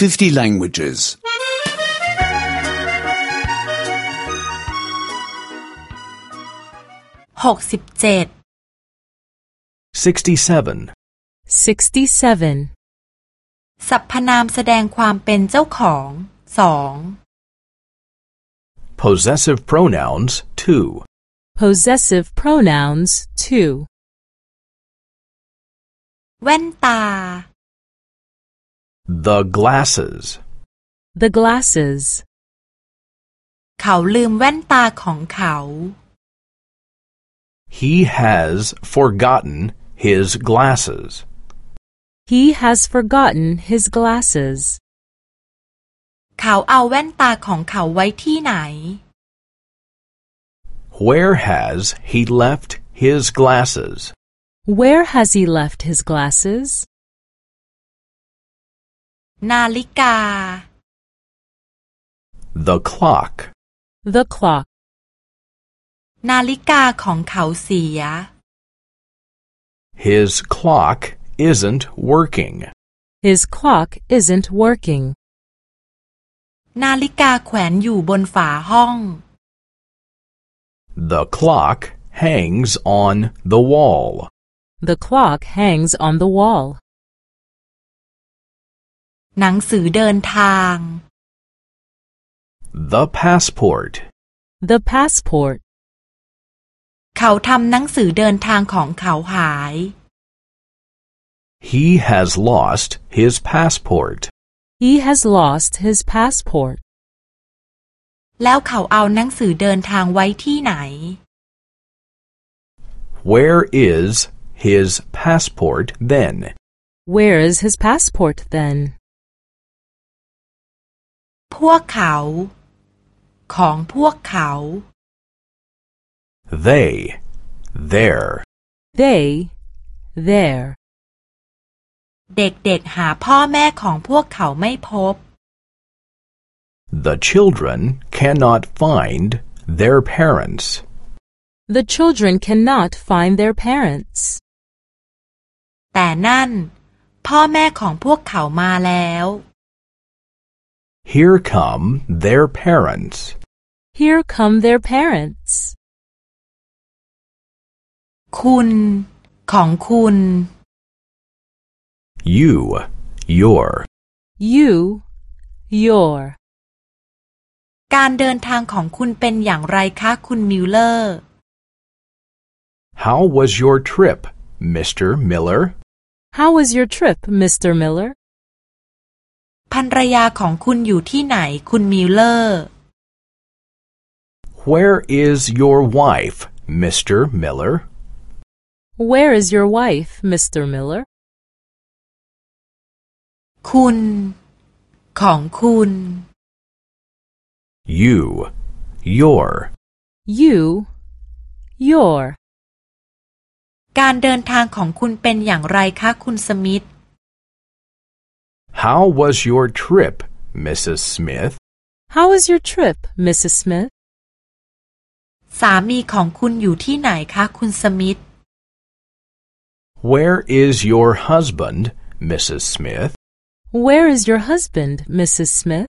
50 languages. หกสิบเจ็ด 67. 67. สรรพนามแสดงความเป็นเจ้าของสอง Possessive pronouns 2. Possessive pronouns 2. แว่นตา The glasses. The glasses. เขาลืมแว่นตาของเขา He has forgotten his glasses. He has forgotten his glasses. เขาเอาแว่นตาของเขาไว้ที่ไหน Where has he left his glasses? Where has he left his glasses? นาฬิกา The clock. The clock. นาฬิกาของเขาเสีย His clock isn't working. His clock isn't working. นาฬิกาแขวนอยู่บนฝาห้อง The clock hangs on the wall. The clock hangs on the wall. หนังสือเดินทาง The passport. The passport. เขาทำหนังสือเดินทางของเขาหาย He has lost his passport. He has lost his passport. แล้วเขาเอาหนังสือเดินทางไว้ที่ไหน Where is his passport then? Where is his passport then? พวกเขา ของพวกเขา They. There. They. There. เด็กๆหาพ่อแม่ของพวกเขาไม่พบ The children cannot find their parents. The children cannot find their parents. แต่นั่น พ่อแม่ของพวกเขามาแล้ว Here come their parents. Here come their parents. คุณ ของคุณ You. Your. You. Your. การเดินทางของคุณเป็นอย่างไรคะคุณมิลเลอร์ How was your trip, Mr. Miller? How was your trip, Mr. Miller? ภรรยาของคุณอยู่ที่ไหนคุณมิลเลอร์ Where is your wife, Mr. Miller? Where is your wife, Mr. Miller? คุณ ของคุณ You. Your. You. Your. การเดินทางของคุณเป็นอย่างไรคะคุณสมิธ How was your trip, Mrs. Smith? How was your trip, Mrs. Smith? สามีของคุณอยู่ที่ไหนคะคุณสมิธ Where is your husband, Mrs. Smith? Where is your husband, Mrs. Smith?